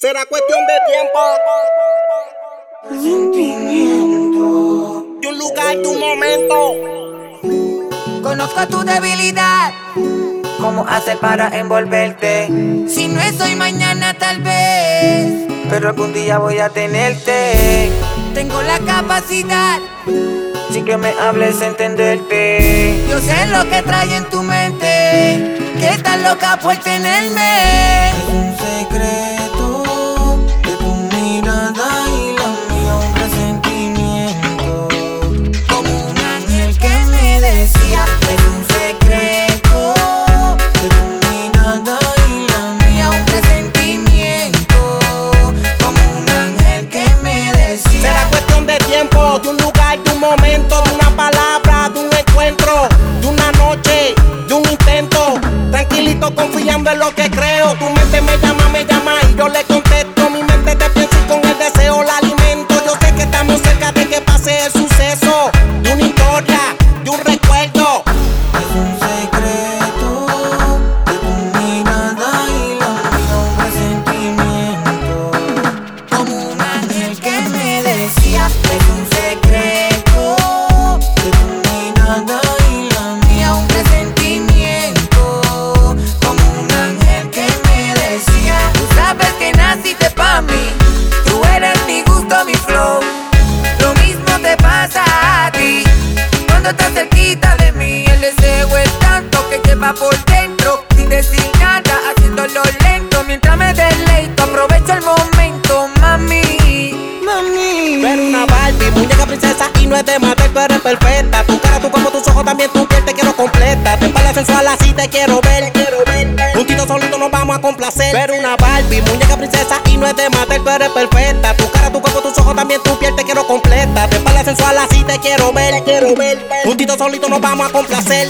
Será cuestión de tiempo. Sentimiento. De un lugar, de un momento. Conozco tu debilidad. ¿Cómo hacer para envolverte? Si no es hoy, mañana tal vez. Pero algún día voy a tenerte. Tengo la capacidad. Sin que me hables, entenderte. Yo sé lo que trae en tu mente. Que estás loca por tenerme. Es un secreto un intento. Tranquilito, confiando en lo que creo. Tu mente me llama, me llama y yo le contesto. Mi mente te pienso y con el deseo la alimento. Yo sé que estamos cerca de que pase el suceso, de una historia, de un recuerdo. Es un secreto de tu mirada y la un presentimiento. Como un ángel que me decía, es un secreto mí, tú eres mi gusto, mi flow. Lo mismo te pasa a ti cuando estás cerquita de mí. El deseo es tanto que lleva por dentro, sin decir nada, haciéndolo lento. Mientras me deleito, aprovecho el momento, mami. Mami. Pero una Barbie, muñeca princesa y no es de matar, tú eres perfecta. Tu cara, tu cuerpo, tus ojos, también tu piel te quiero completa. Te espalda sensual así te quiero ver, quiero ver. Juntito solito nos vamos a complacer. Pero una Barbie, muñeca princesa no es de matar, tú eres perfecta. Tu cara, tu cuerpo, tus ojos, también tu piel te quiero completa. Te espalda sensual así te quiero ver, quiero ver. Juntito solito nos vamos a complacer.